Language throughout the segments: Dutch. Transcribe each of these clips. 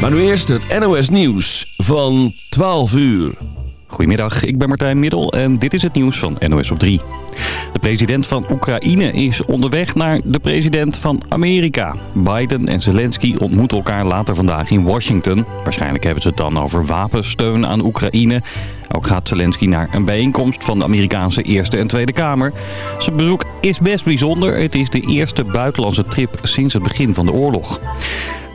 Maar nu eerst het NOS Nieuws van 12 uur. Goedemiddag, ik ben Martijn Middel en dit is het nieuws van NOS op 3. De president van Oekraïne is onderweg naar de president van Amerika. Biden en Zelensky ontmoeten elkaar later vandaag in Washington. Waarschijnlijk hebben ze het dan over wapensteun aan Oekraïne. Ook gaat Zelensky naar een bijeenkomst van de Amerikaanse Eerste en Tweede Kamer. Zijn bezoek is best bijzonder. Het is de eerste buitenlandse trip sinds het begin van de oorlog.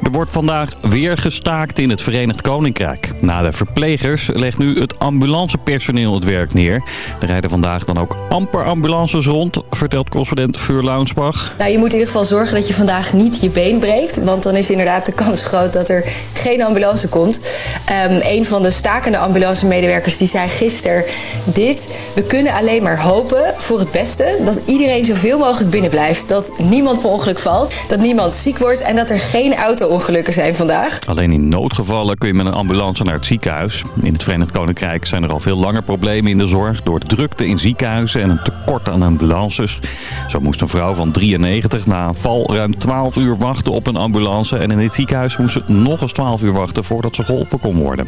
Er wordt vandaag weer gestaakt in het Verenigd Koninkrijk. Na de verplegers legt nu het ambulancepersoneel het werk neer. Er rijden vandaag dan ook amper ambulances rond, vertelt correspondent Feur Launsbach. Nou, je moet in ieder geval zorgen dat je vandaag niet je been breekt. Want dan is inderdaad de kans groot dat er geen ambulance komt. Um, een van de stakende ambulancemedewerkers die zei gisteren dit. We kunnen alleen maar hopen voor het beste dat iedereen zoveel mogelijk binnen blijft. Dat niemand per ongeluk valt, dat niemand ziek wordt en dat er geen auto ongelukken zijn vandaag. Alleen in noodgevallen kun je met een ambulance naar het ziekenhuis. In het Verenigd Koninkrijk zijn er al veel langer problemen in de zorg... door drukte in ziekenhuizen en een tekort aan ambulances. Zo moest een vrouw van 93 na een val ruim 12 uur wachten op een ambulance... en in het ziekenhuis moest ze nog eens 12 uur wachten voordat ze geholpen kon worden.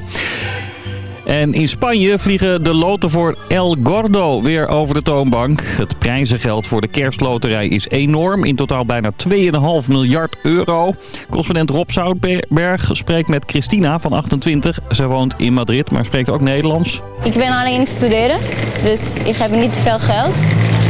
En in Spanje vliegen de loten voor El Gordo weer over de toonbank. Het prijzengeld voor de kerstloterij is enorm. In totaal bijna 2,5 miljard euro. Correspondent Rob Zoutberg spreekt met Christina van 28. Zij woont in Madrid, maar spreekt ook Nederlands. Ik ben alleen studeren, dus ik heb niet veel geld.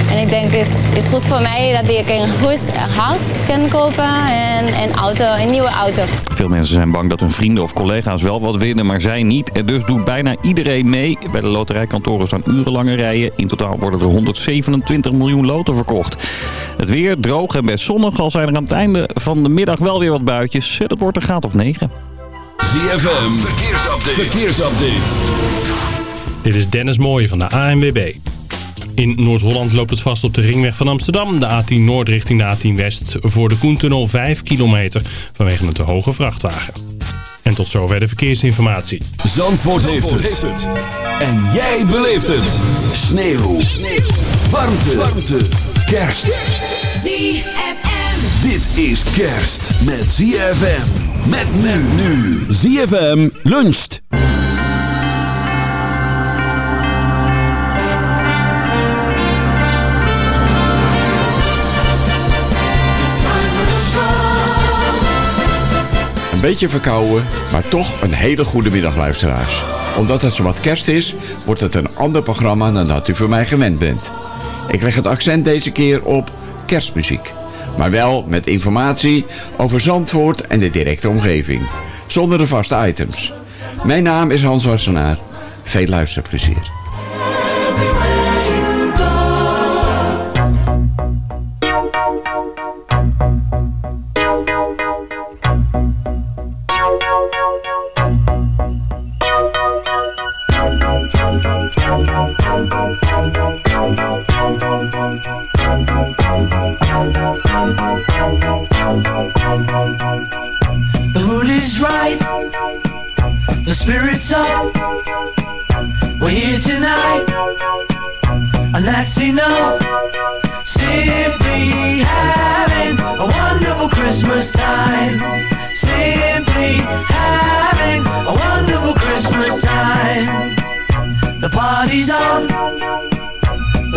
En ik denk het is, is goed voor mij dat ik een huis, huis kan kopen en een, auto, een nieuwe auto. Veel mensen zijn bang dat hun vrienden of collega's wel wat winnen, maar zij niet. En dus doet bijna iedereen mee. Bij de loterijkantoren staan urenlange rijen. In totaal worden er 127 miljoen loten verkocht. Het weer droog en best zonnig, al zijn er aan het einde van de middag wel weer wat buitjes. Het wordt een graad of 9. ZFM, verkeersupdate. verkeersupdate. Dit is Dennis Mooij van de ANWB. In Noord-Holland loopt het vast op de ringweg van Amsterdam. De A10 Noord richting de A10 West. Voor de Koentunnel 5 kilometer vanwege een te hoge vrachtwagen. En tot zover de verkeersinformatie. Zandvoort, heeft, het. En jij beleeft het. Sneeuw. Sneeuw. Warmte. Warmte. Kerst. ZFM. Dit is kerst met ZFM. Met men nu. ZFM luncht. Een beetje verkouden, maar toch een hele goede middag luisteraars. Omdat het zowat kerst is, wordt het een ander programma dan dat u voor mij gewend bent. Ik leg het accent deze keer op kerstmuziek. Maar wel met informatie over Zandvoort en de directe omgeving. Zonder de vaste items. Mijn naam is Hans Wassenaar. Veel luisterplezier. The mood is right, the spirit's up. We're here tonight, and that's enough. Simply having a wonderful Christmas time. Simply having a wonderful Christmas time. The party's on,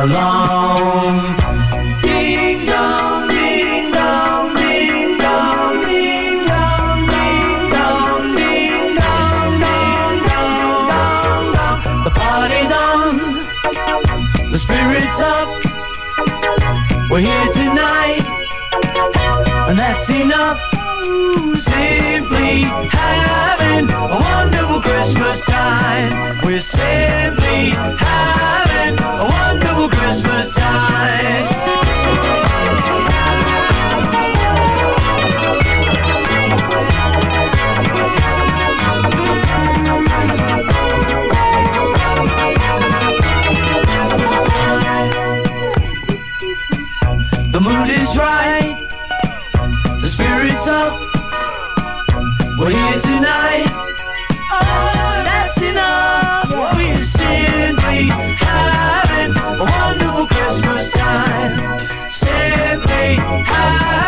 Along, Ding dong, ding dong, ding dong, ding dong, ding dong, ding dong, ding dong, dong, dong. The party's on, the spirit's up. We're here tonight, and that's enough simply having a wonderful Christmas time. We're simply having a wonderful Christmas time. The mood is right. tonight. Oh, that's enough. We're simply having a wonderful Christmas time. Simply having.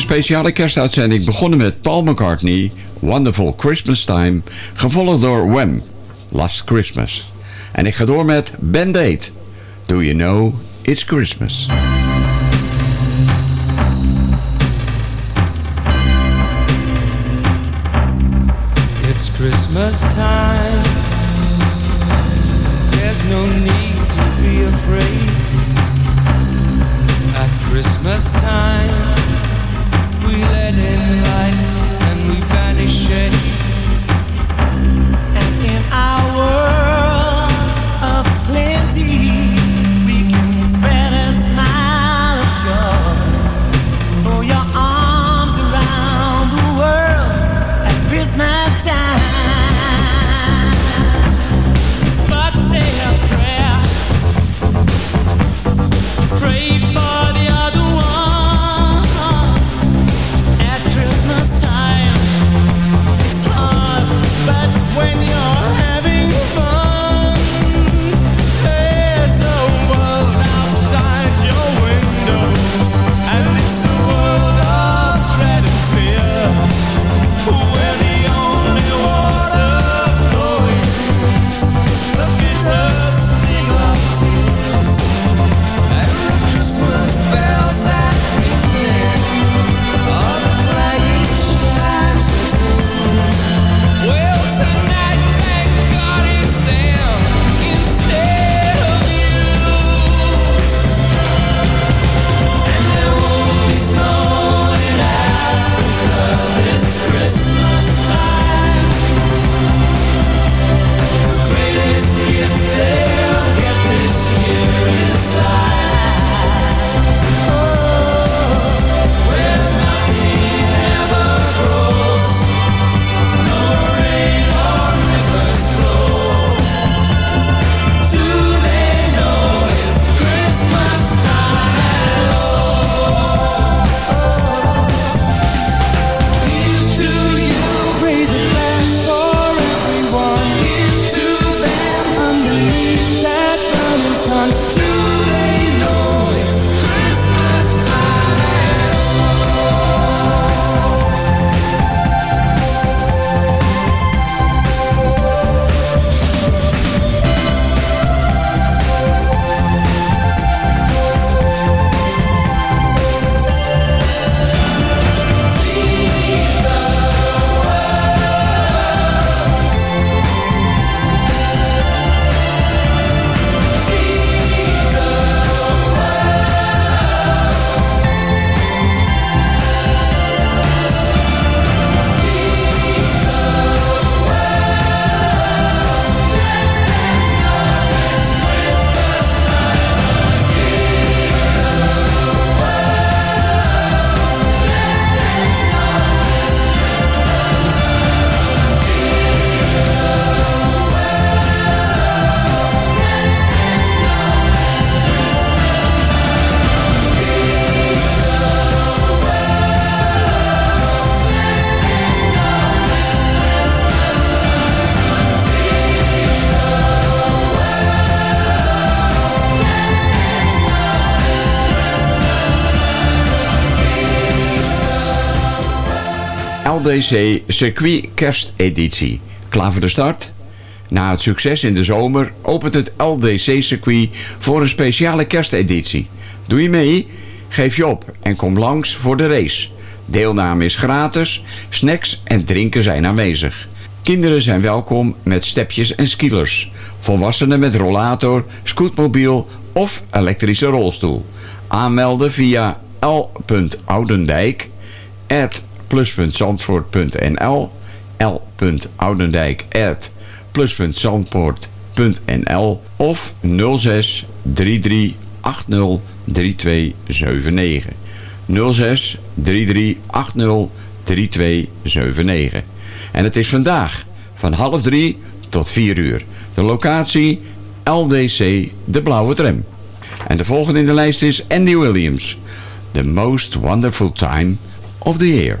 speciale kerstuitzending begonnen met Paul McCartney, Wonderful Christmas Time, gevolgd door Wham, Last Christmas. En ik ga door met Ben Date Do You Know It's Christmas. It's Christmas time, there's no need to be afraid. At Christmas time we letting light LDC Circuit Kersteditie. Klaar voor de start? Na het succes in de zomer opent het LDC Circuit voor een speciale kersteditie. Doe je mee? Geef je op en kom langs voor de race. Deelname is gratis, snacks en drinken zijn aanwezig. Kinderen zijn welkom met stepjes en skielers. Volwassenen met rollator, scootmobiel of elektrische rolstoel. Aanmelden via l.oudendijk plus.zandvoort.nl l.oudendijk plus.zandvoort.nl of 06 33 80 3279 06 33 80 3279 en het is vandaag van half drie tot vier uur. De locatie LDC De Blauwe Tram. En de volgende in de lijst is Andy Williams. The most wonderful time of the year.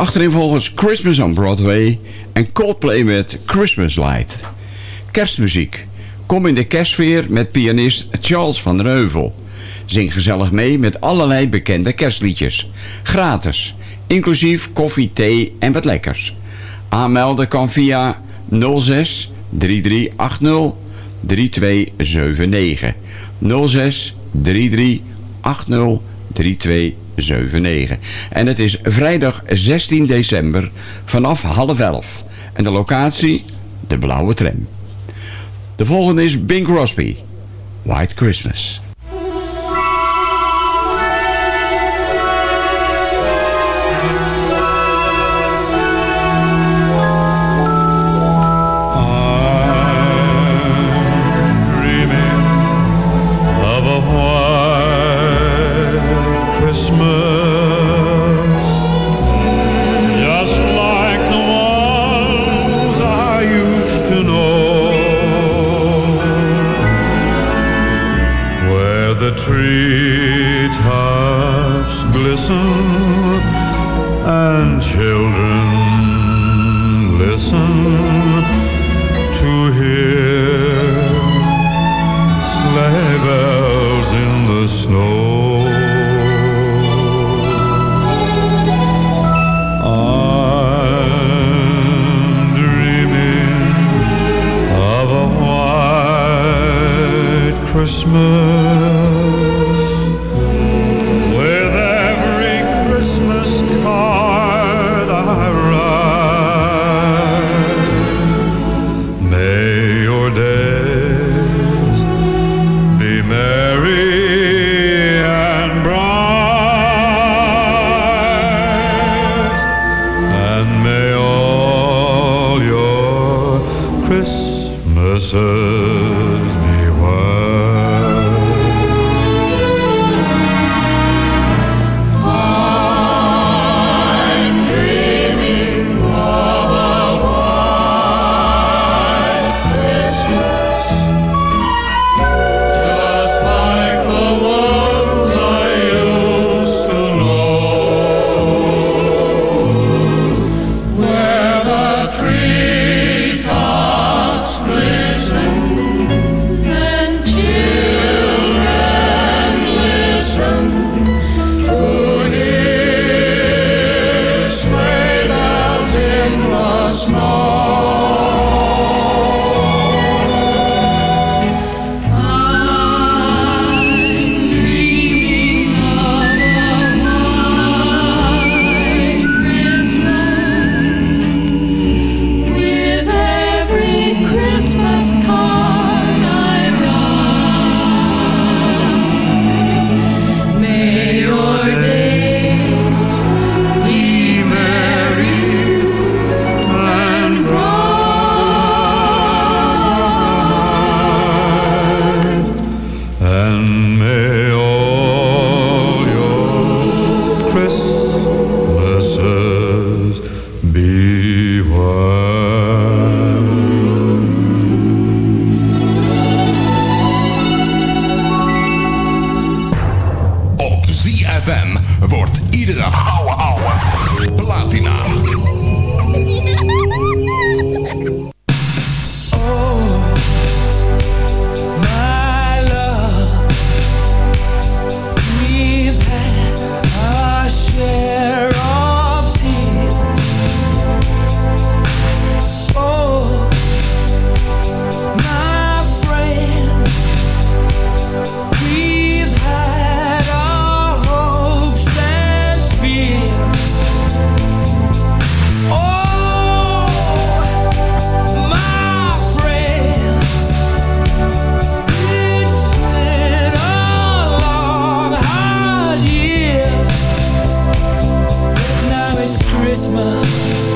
Achterin volgens Christmas on Broadway en Coldplay met Christmas Light. Kerstmuziek. Kom in de kerstfeer met pianist Charles van Reuvel. Zing gezellig mee met allerlei bekende kerstliedjes. Gratis. Inclusief koffie, thee en wat lekkers. Aanmelden kan via 06 3380 3279. 06 3380 3279. En het is vrijdag 16 december vanaf half elf. En de locatie? De Blauwe Tram. De volgende is Bing Crosby. White Christmas. love.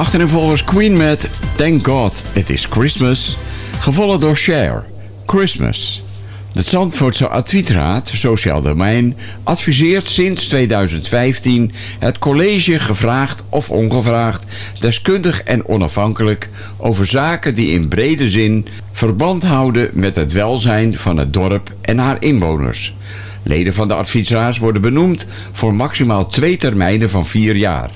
Dit waren achtereenvolgens Queen met Thank God It Is Christmas. Gevolgd door Cher, Christmas. De Zandvoortse Advietraad, Sociaal Domein, adviseert sinds 2015 het college gevraagd of ongevraagd, deskundig en onafhankelijk over zaken die in brede zin verband houden met het welzijn van het dorp en haar inwoners. Leden van de adviesraad worden benoemd voor maximaal twee termijnen van vier jaar.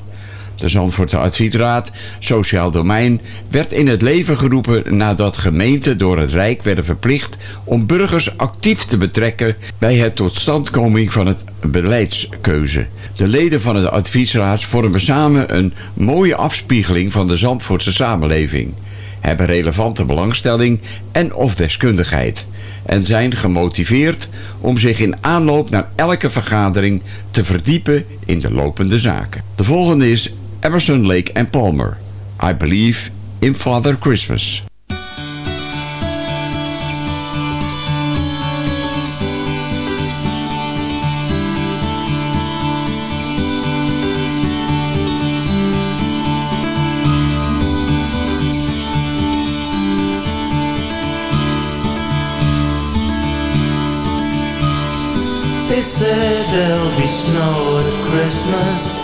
De Zandvoortse Adviesraad Sociaal Domein werd in het leven geroepen nadat gemeenten door het Rijk werden verplicht om burgers actief te betrekken bij het totstandkoming van het beleidskeuze. De leden van de adviesraad vormen samen een mooie afspiegeling van de Zandvoortse samenleving. hebben relevante belangstelling en of deskundigheid en zijn gemotiveerd om zich in aanloop naar elke vergadering te verdiepen in de lopende zaken. De volgende is Emerson, Lake and Palmer. I believe in Father Christmas. They said there'll be snow at Christmas.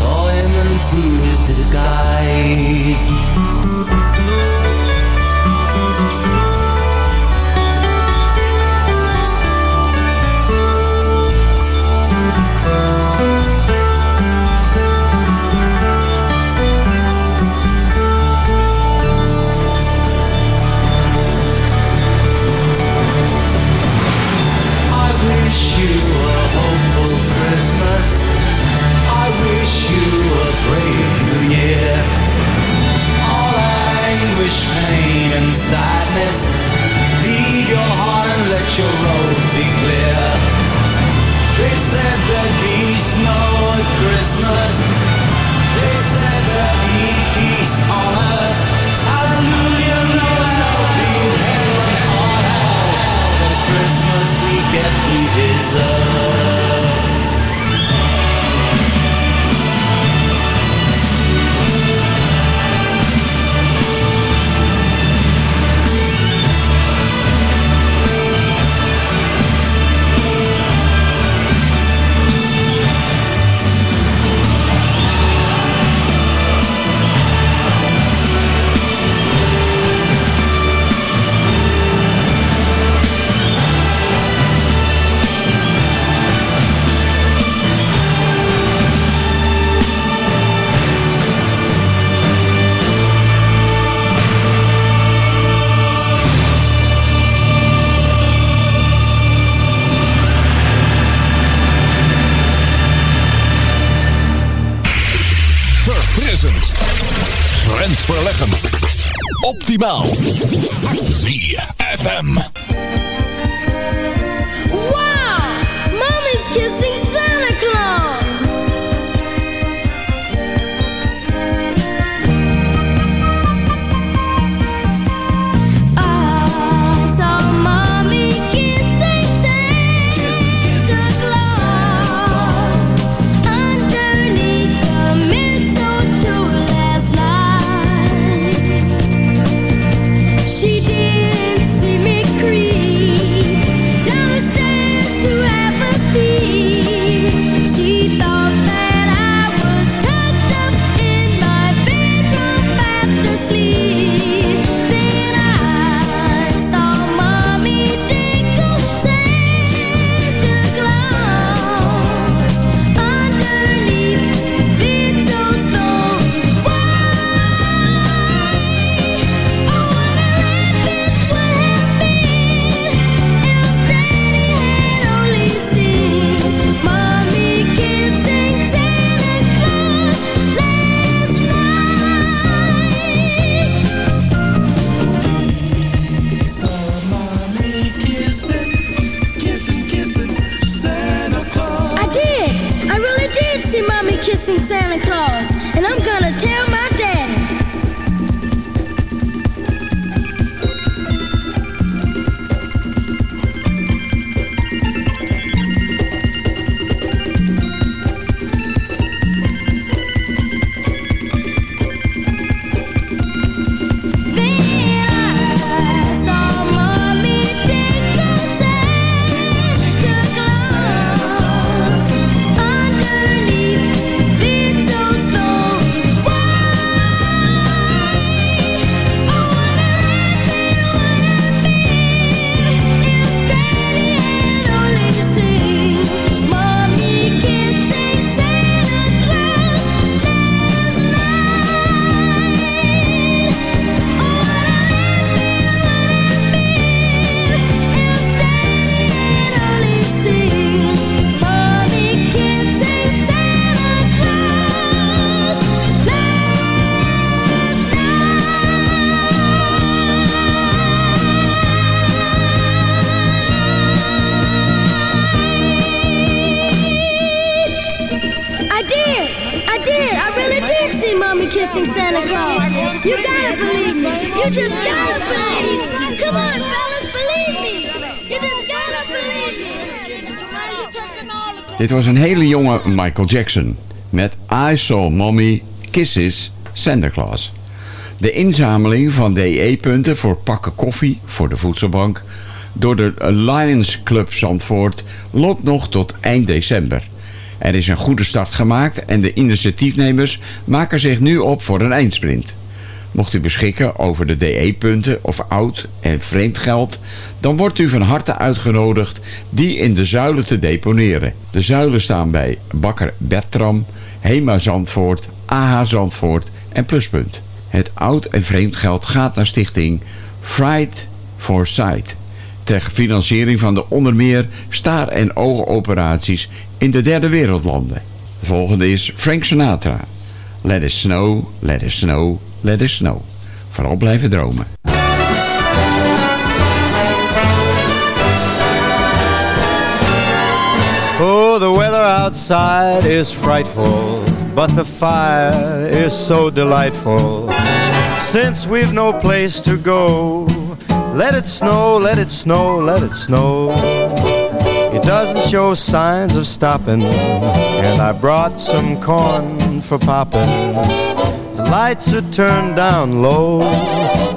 saw him improve his disguise. Was een hele jonge Michael Jackson met I Saw Mommy Kisses Santa Claus. De inzameling van DE-punten voor pakken koffie voor de voedselbank door de Lions Club Zandvoort loopt nog tot eind december. Er is een goede start gemaakt en de initiatiefnemers maken zich nu op voor een eindsprint. Mocht u beschikken over de DE-punten of oud- en vreemd geld... dan wordt u van harte uitgenodigd die in de zuilen te deponeren. De zuilen staan bij Bakker Bertram, Hema Zandvoort, AH Zandvoort en Pluspunt. Het oud- en vreemd geld gaat naar stichting Fright for Sight... ter financiering van de onder meer staar- en oogoperaties in de derde wereldlanden. De volgende is Frank Sinatra. Let it snow, let it snow, let it snow. Vooral blijven dromen. Oh, the weather outside is frightful, but the fire is so delightful. Since we've no place to go, let it snow, let it snow, let it snow. It doesn't show signs of stopping, and I brought some corn for popping. Lights are turned down low.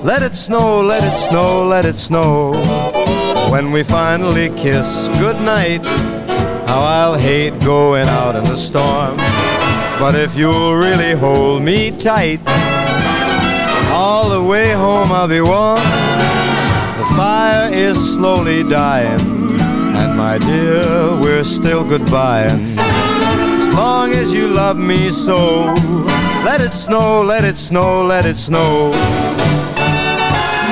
Let it snow, let it snow, let it snow. When we finally kiss goodnight, how I'll hate going out in the storm. But if you'll really hold me tight, all the way home I'll be warm. The fire is slowly dying, and my dear, we're still goodbying. As long as you love me so, let it snow, let it snow, let it snow.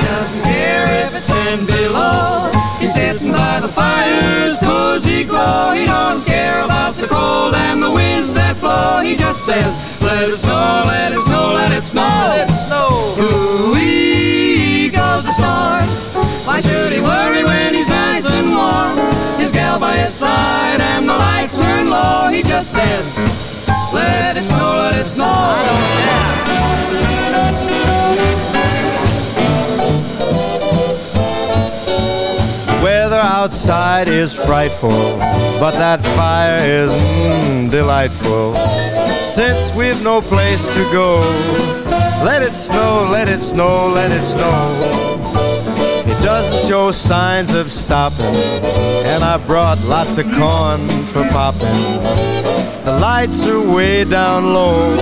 Doesn't care if it's ten below. He's sitting by the fire's cozy glow. He don't care about the cold and the winds that blow. He just says, let it snow, let it snow, let it snow. Let it snow. Ooh-wee goes the storm. Why should he worry gal by his side and the lights turn low. He just says, let it snow, let it snow. Weather outside is frightful, but that fire is mm, delightful. Since we've no place to go, let it snow, let it snow, let it snow. It doesn't show signs of stopping, and I brought lots of corn for popping. The lights are way down low,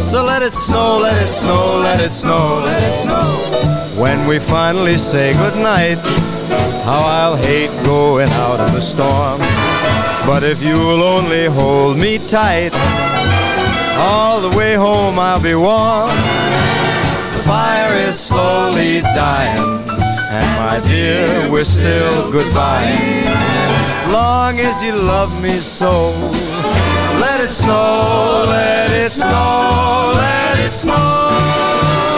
so let it snow, let it snow, let it snow, let it snow. When we finally say goodnight, how I'll hate going out in the storm. But if you'll only hold me tight, all the way home I'll be warm. The fire is slowly dying, and my dear, we're still goodbye. Long as you love me so, let it snow, let it snow, let it snow.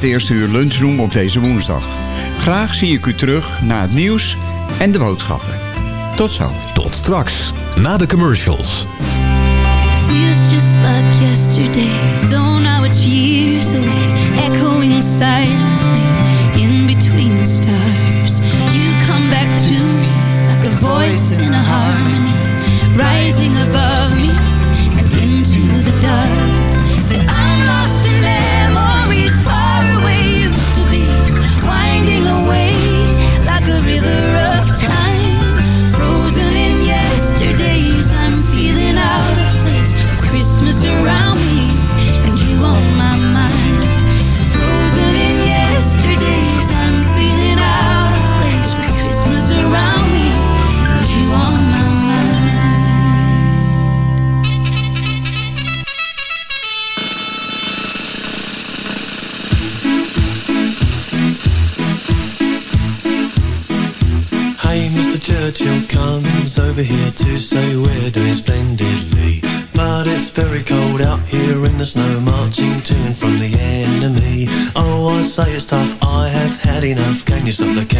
het eerste uur lunchroom op deze woensdag. Graag zie ik u terug na het nieuws en de boodschappen. Tot zo. Tot straks, na de commercials. Feels just like yesterday, though now it's years away, echoing silently in between stars. You come back to me like a voice in a harmony, rising above me and into the dark. you the look